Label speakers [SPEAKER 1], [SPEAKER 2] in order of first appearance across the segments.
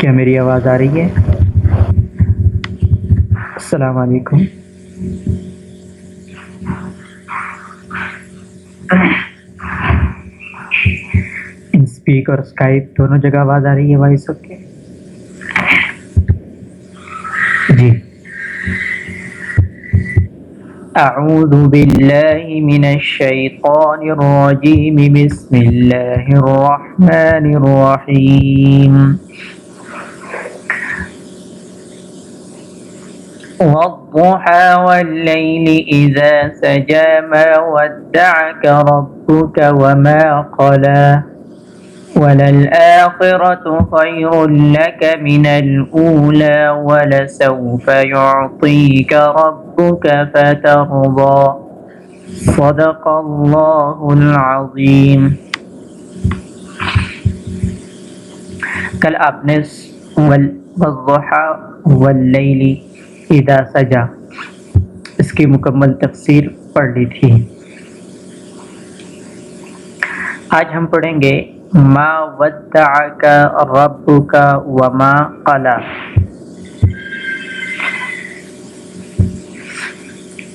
[SPEAKER 1] کیا میری آواز آ رہی ہے؟ السلام علیکم۔ اسپیک اور اسکائپ دونوں جگہ آواز آ رہی ہے وائس اوکے جی۔ اعوذ باللہ من الشیطان الرجیم۔ بسم اللہ الرحمن الرحیم۔ والضحى والليل إذا سجى ما ودعك ربك وما قلى وللآخرة خير لك من الأولى ولسوف يعطيك ربك فترضى صدق الله العظيم کل آپ نے والضحى والليل اذا سجا۔ اس کی مکمل تفسیر پڑھ لی تھی۔ آج ہم پڑھیں گے، ما ودعک ربک وما قلا۔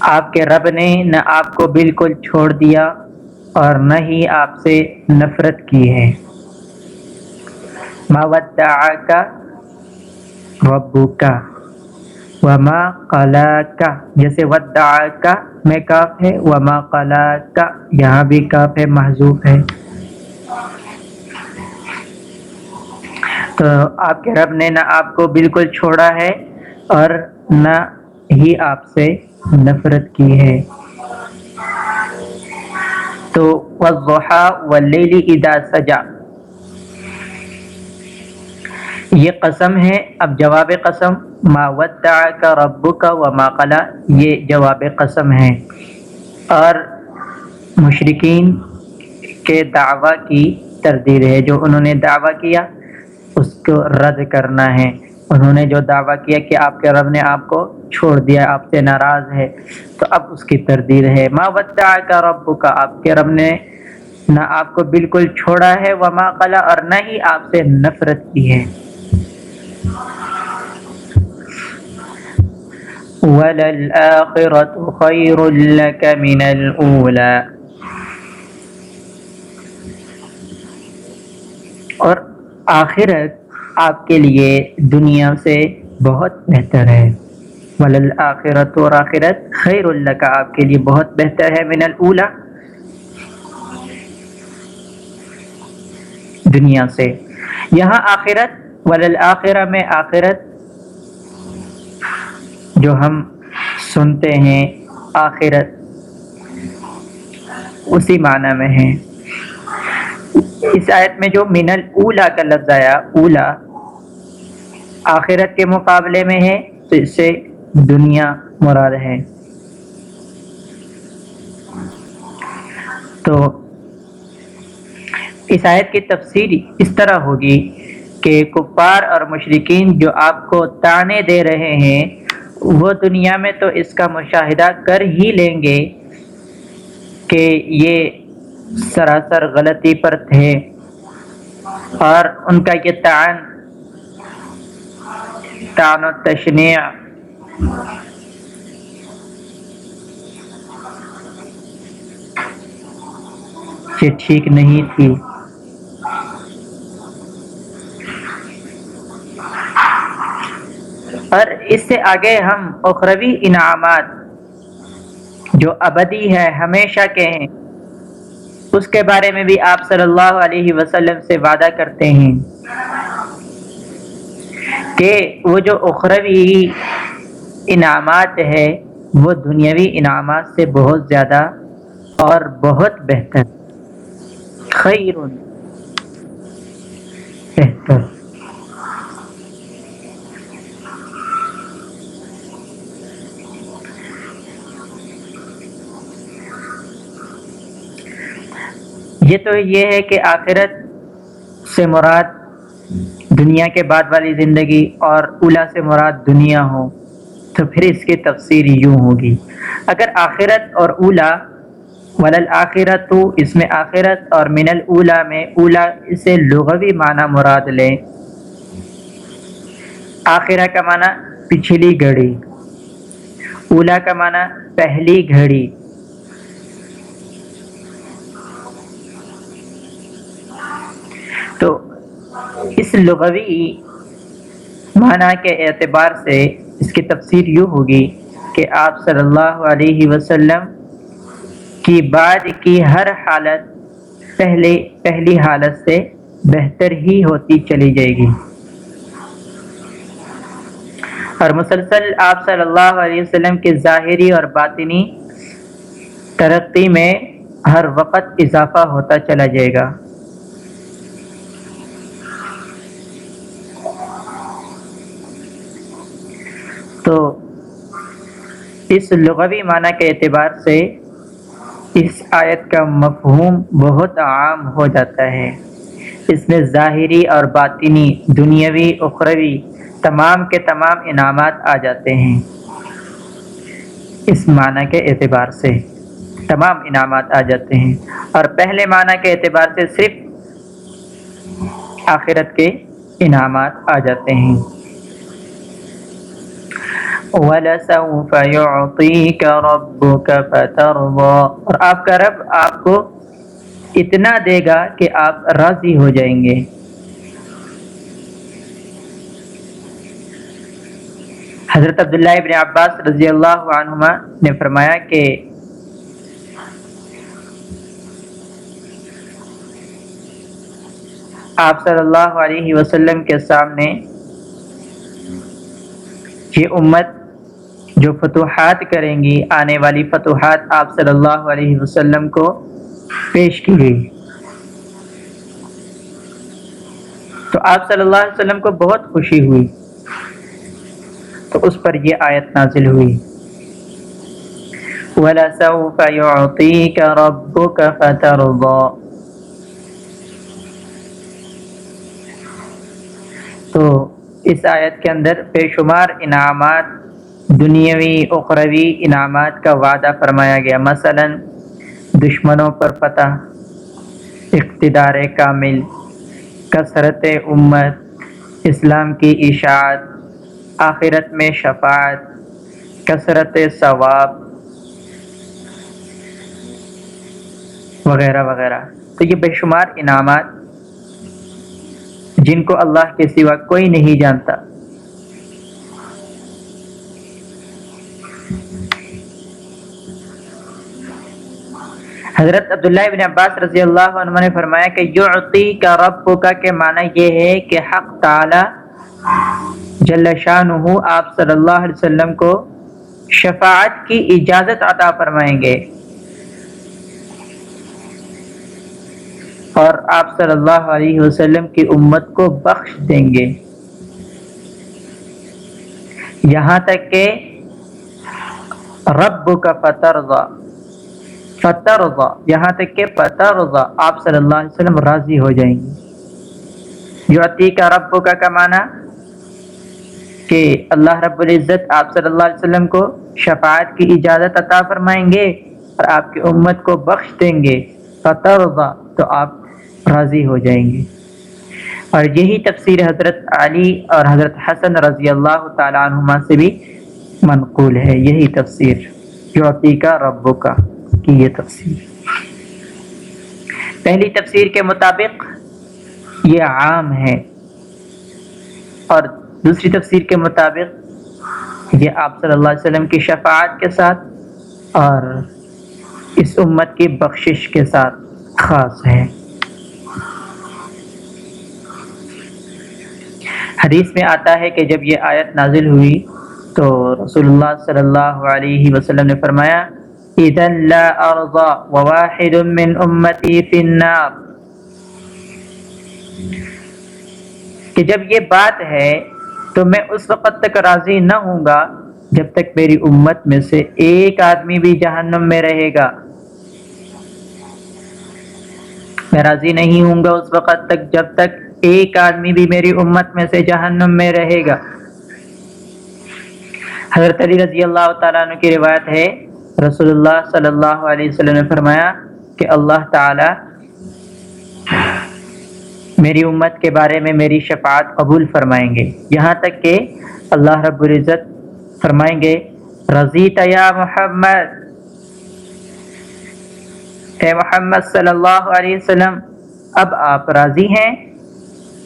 [SPEAKER 1] آپ کے رب نے نہ آپ کو بالکل چھوڑ دیا اور نہ ہی آپ سے نفرت کی ہے۔ ما ودعک ربک۔ وما قلا کا جیسے ودا کا میں کاف ہے۔ وما قلا کا یہاں بھی کاف ہے محضوف ہے۔ تو آپ کے رب نے نہ آپ کو بالکل چھوڑا ہے اور نہ ہی آپ سے نفرت کی ہے۔ تو وضحا واللیل اذا سجا یہ قسم ہے۔ اب جواب قسم، ما ودعک ربک وما قلا۔ یہ جواب قسم ہے۔ اور مشرقین کے دعویٰ کی تردید ہے۔ جو انہوں نے دعویٰ کیا، اس کو رد کرنا ہے۔ انہوں نے جو دعویٰ کیا کہ آپ کے رب نے آپ کو چھوڑ دیا، آپ سے ناراض ہے، تو اب اس کی تردید ہے۔ ما ودعک ربک، آپ کے رب نے نہ آپ کو بالکل چھوڑا ہے، وما قلا، اور نہ ہی آپ سے نفرت کی ہے۔ وَلَلْآخِرَةُ خَيْرٌ لَكَ مِنَ الْأُولَى. اور آخرت آپ کے لیے دنیا سے بہت بہتر ہے. وَلَلْآخِرَةُ اور آخرت خیر لَكَ آپ کے لیے بہت بہتر ہے من الاولا دنیا سے. یہاں آخرت وللآخرہ میں آخرت جو ہم سنتے ہیں آخرت اسی معنی میں ہیں اس آیت میں جو من الاولا کا لفظ آیا، اولا آخرت کے مقابلے میں ہے، تو اس سے دنیا مراد ہے۔ تو اس آیت کی تفسیر اس طرح ہوگی۔ کہ کفار اور مشرقین جو آپ کو تانے دے رہے ہیں، وہ دنیا میں تو اس کا مشاہدہ کر ہی لیں گے کہ یہ سراسر غلطی پر تھے اور ان کا یہ تعان تعان و تشنیع۔ یہ ٹھیک نہیں تھی۔ اور اس سے آگے ہم اخروی انعامات جو ابدی ہے ہمیشہ کے ہیں اس کے بارے میں بھی آپ صلی اللہ علیہ وسلم سے وعدہ کرتے ہیں کہ وہ جو اخروی انعامات ہے، وہ دنیاوی انعامات سے بہت زیادہ اور بہت بہتر۔ خیر۔ بہتر۔ یہ تو یہ ہے کہ آخرت سے مراد دنیا کے بعد والی زندگی اور اولا سے مراد دنیا ہو، تو پھر اس کی تفسیر یوں ہوگی۔ اگر آخرت اور اولا ولل آخرت تو اس میں آخرت اور من الاولا میں اولا اسے لغوی معنی مراد لیں۔ آخرہ کا معنی پچھلی گھڑی، اولا کا معنی پہلی گھڑی تو اس لغوی معنی کے اعتبار سے اس کی تفسیر یوں ہوگی کہ آپ صلی اللہ علیہ وسلم کی بعد کی ہر حالت پہلے پہلی حالت سے بہتر ہی ہوتی چلی جائے گی۔ اور مسلسل آپ صلی اللہ علیہ وسلم کی ظاہری اور باطنی ترقی میں ہر وقت اضافہ ہوتا چلا جائے گا۔ تو اس لغوی معنی کے اعتبار سے اس آیت کا مفہوم بہت عام ہو جاتا ہے۔ اس میں ظاہری اور باطنی، دنیاوی، اخروی تمام کے تمام انعامات آ جاتے ہیں۔ اس معنی کے اعتبار سے تمام انعامات آ جاتے ہیں۔ اور پہلے معنی کے اعتبار سے صرف آخرت کے انعامات آ جاتے ہیں۔ وَلَسَوْفَ يُعْطِيكَ رَبُّكَ فَتَرْضَى اور آپ کا رب آپ کو اتنا دے گا کہ آپ راضی ہو جائیں گے۔ حضرت عبداللہ ابن عباس رضی اللہ عنہما نے فرمایا کہ آپ صلی اللہ علیہ وسلم کے سامنے یہ امت جو فتوحات کریں گی، آنے والی فتوحات آپ صلی اللہ علیہ وسلم کو پیش کی گئی۔ تو آپ صلی اللہ علیہ وسلم کو بہت خوشی ہوئی۔ تو اس پر یہ آیت نازل ہوئی۔ وَلَسَوْفَ يُعْطِيكَ رَبُّكَ فَتَرْضَى تو اس آیت کے اندر بے شمار انعامات، دنیاوی اخروی انعامات کا وعدہ فرمایا گیا۔ مثلا، دشمنوں پر فتح، اقتدار کامل، کثرت امت، اسلام کی اشاعت، آخرت میں شفاعت، کثرت ثواب وغیرہ وغیرہ۔ تو یہ بے شمار انعامات جن کو اللہ کے سوا کوئی نہیں جانتا۔ حضرت عبداللہ ابن عباس رضی اللہ عنہ نے فرمایا کہ یعطی کا رب کا کے معنی یہ ہے کہ حق تعالی جل شان آپ صلی اللہ علیہ وسلم کو شفاعت کی اجازت عطا فرمائیں گے۔ اور آپ صلی اللہ علیہ وسلم کی امت کو بخش دیں گے۔ یہاں تک کہ رب کا فتر فتر یہاں تک کہ فتر آپ صلی اللہ علیہ وسلم راضی ہو جائیں گے۔ جو عطیقہ رب کا کمانا کہ اللہ رب العزت آپ صلی اللہ علیہ وسلم کو شفاعت کی اجازت عطا فرمائیں گے اور آپ کی امت کو بخش دیں گے۔ فتح تو آپ راضی ہو جائیں گے۔ اور یہی تفسیر حضرت علی اور حضرت حسن رضی اللہ تعالیٰ عنہما سے بھی منقول ہے۔ یہی تفسیر۔ جو عقیقہ رب کا کی یہ تفسیر۔ پہلی تفسیر کے مطابق یہ عام ہے۔ اور دوسری تفسیر کے مطابق یہ آپ صلی اللہ علیہ وسلم کی شفاعت کے ساتھ اور اس امت کی بخشش کے ساتھ خاص ہے۔ حدیث میں آتا ہے کہ جب یہ آیت نازل ہوئی تو رسول اللہ صلی اللہ علیہ وسلم نے فرمایا کہ جب یہ بات ہے تو میں اس وقت تک راضی نہ ہوں گا جب تک میری امت میں سے ایک آدمی بھی جہنم میں رہے گا۔ میں راضی نہیں ہوں گا اس وقت تک جب تک ایک آدمی بھی میری امت میں سے جہنم میں رہے گا۔ حضرت علی رضی اللہ تعالیٰ عنہ کی روایت ہے، رسول اللہ صلی اللہ علیہ وسلم نے فرمایا کہ اللہ تعالی میری امت کے بارے میں میری شفاعت قبول فرمائیں گے۔ یہاں تک کہ اللہ رب العزت فرمائیں گے رضی یا محمد، اے محمد صلی اللہ علیہ وسلم، اب آپ راضی ہیں؟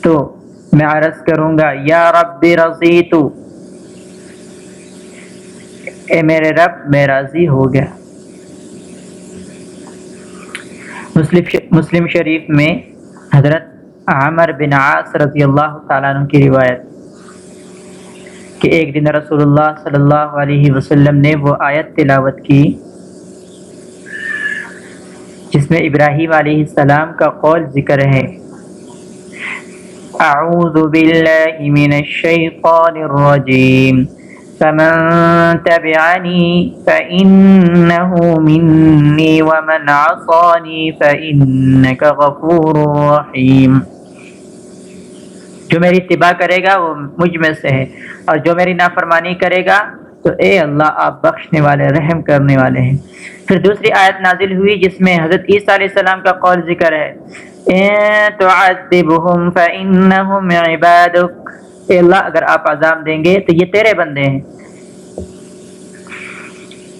[SPEAKER 1] تو میں عرض کروں گا، یا رب رضی تو اے میرے رب، میں راضی ہو گیا۔ مسلم شریف میں حضرت عامر بن عاص رضی اللہ تعالیٰ عنہ کی روایت کہ ایک دن رسول اللہ صلی اللہ علیہ وسلم نے وہ آیت تلاوت کی جس میں ابراہیم علیہ السلام کا قول ذکر ہے۔ أعوذ بالله من الشيطان الرجيم. فمن تبعني فإنه مني، ومن عصاني فإنك غفور رحيم. جو میری اتباع کرے گا وہ مجھ میں سے ہے، اور جو میری نافرمانی کرے گا تو اے اللہ، آپ بخشنے والے، رحم کرنے والے ہیں۔ پھر دوسری آیت نازل ہوئی، جس میں حضرت عیسیٰ علیہ السلام کا قول ذکر ہے۔ اے اللہ، اگر آپ عذاب دیں گے تو یہ تیرے بندے ہیں۔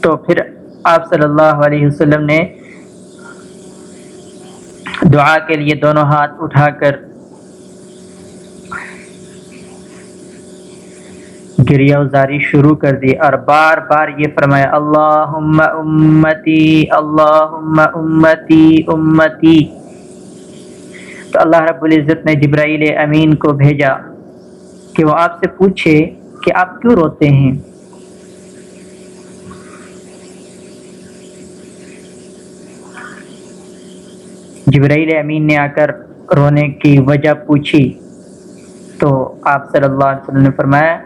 [SPEAKER 1] تو پھر آپ صلی اللہ علیہ وسلم نے دعا کے لیے دونوں ہاتھ اٹھا کر گریا ازاری شروع کر دی اور بار بار یہ فرمایا اللہ امتی اللہ امتی امتی۔ تو اللہ رب العزت نے جبرائیل امین کو بھیجا کہ وہ آپ سے پوچھے کہ آپ کیوں روتے ہیں؟ جبرائیل امین نے آ کر رونے کی وجہ پوچھی تو آپ صلی اللہ علیہ وسلم نے فرمایا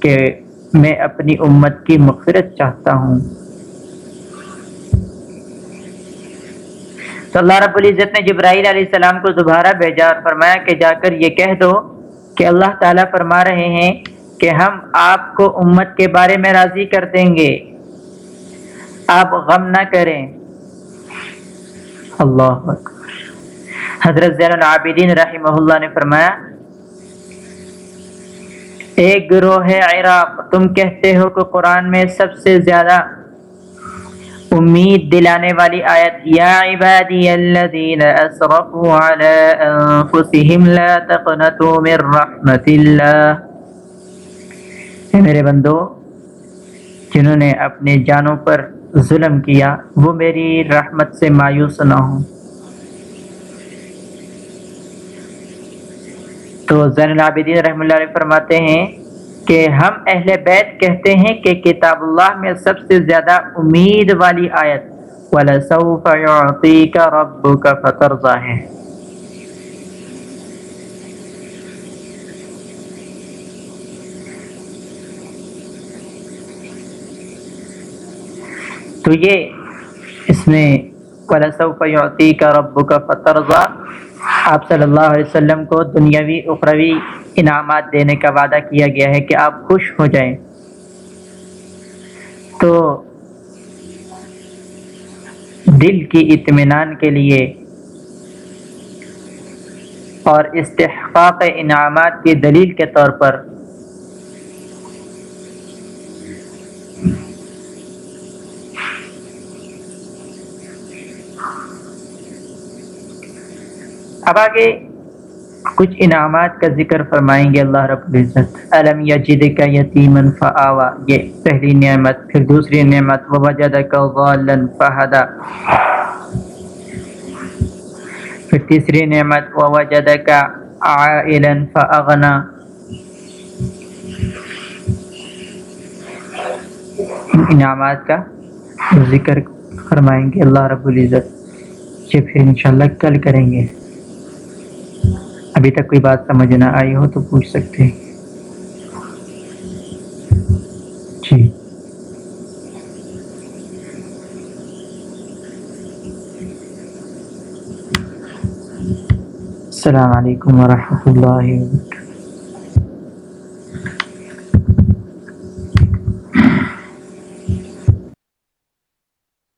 [SPEAKER 1] کہ میں اپنی امت کی مغفرت چاہتا ہوں۔ تو اللہ رب العزت نے جبرائیل علیہ السلام کو دوبارہ بھیجا اور فرمایا کہ جا کر یہ کہہ دو کہ اللہ تعالیٰ فرما رہے ہیں کہ ہم آپ کو امت کے بارے میں راضی کر دیں گے۔ آپ غم نہ کریں۔ اللہ حضرت زین العابدین رحمہ اللہ نے فرمایا ایک گروہ ہے عراق۔ تم کہتے ہو کہ قرآن میں سب سے زیادہ امید دلانے والی آیت، یا عبادی الذین اسرفوا علی انفسهم لا تقنطوا من رحمت اللہ۔ اے میرے بندو، جنہوں نے اپنے جانوں پر ظلم کیا، وہ میری رحمت سے مایوس نہ ہوں۔ تو زین العابدین رحم اللہ علیہ فرماتے ہیں کہ ہم اہل بیت کہتے ہیں کہ کتاب اللہ میں سب سے زیادہ امید والی آیت، وَلَسَوْفَ يُعْطِيكَ رَبُّكَ فَتَرْضَى ہے۔ تو یہ اس میں، وَلَسَوْفَ يُعْطِيكَ رَبُّكَ فَتَرْضَى آپ صلی اللہ علیہ وسلم کو دنیاوی، اخروی انعامات دینے کا وعدہ کیا گیا ہے کہ آپ خوش ہو جائیں۔ تو دل کی اطمینان کے لیے اور استحقاق انعامات کی دلیل کے طور پر اب آگے کچھ انعامات کا ذکر فرمائیں گے اللہ رب العزت۔ علم یجد کا یتیمن فآوا یہ پہلی نعمت، پھر دوسری نعمت۔ ووجد کا غالن فہدا پھر تیسری نعمت ووجد کا فاغنا انعامات کا ذکر فرمائیں گے اللہ رب العزت۔ یہ پھر انشاءاللہ کل کریں گے۔ ابھی تک کوئی بات سمجھ نہ آئی ہو تو پوچھ سکتے جی۔ السلام علیکم ورحمۃ اللہ وبرکاتہ۔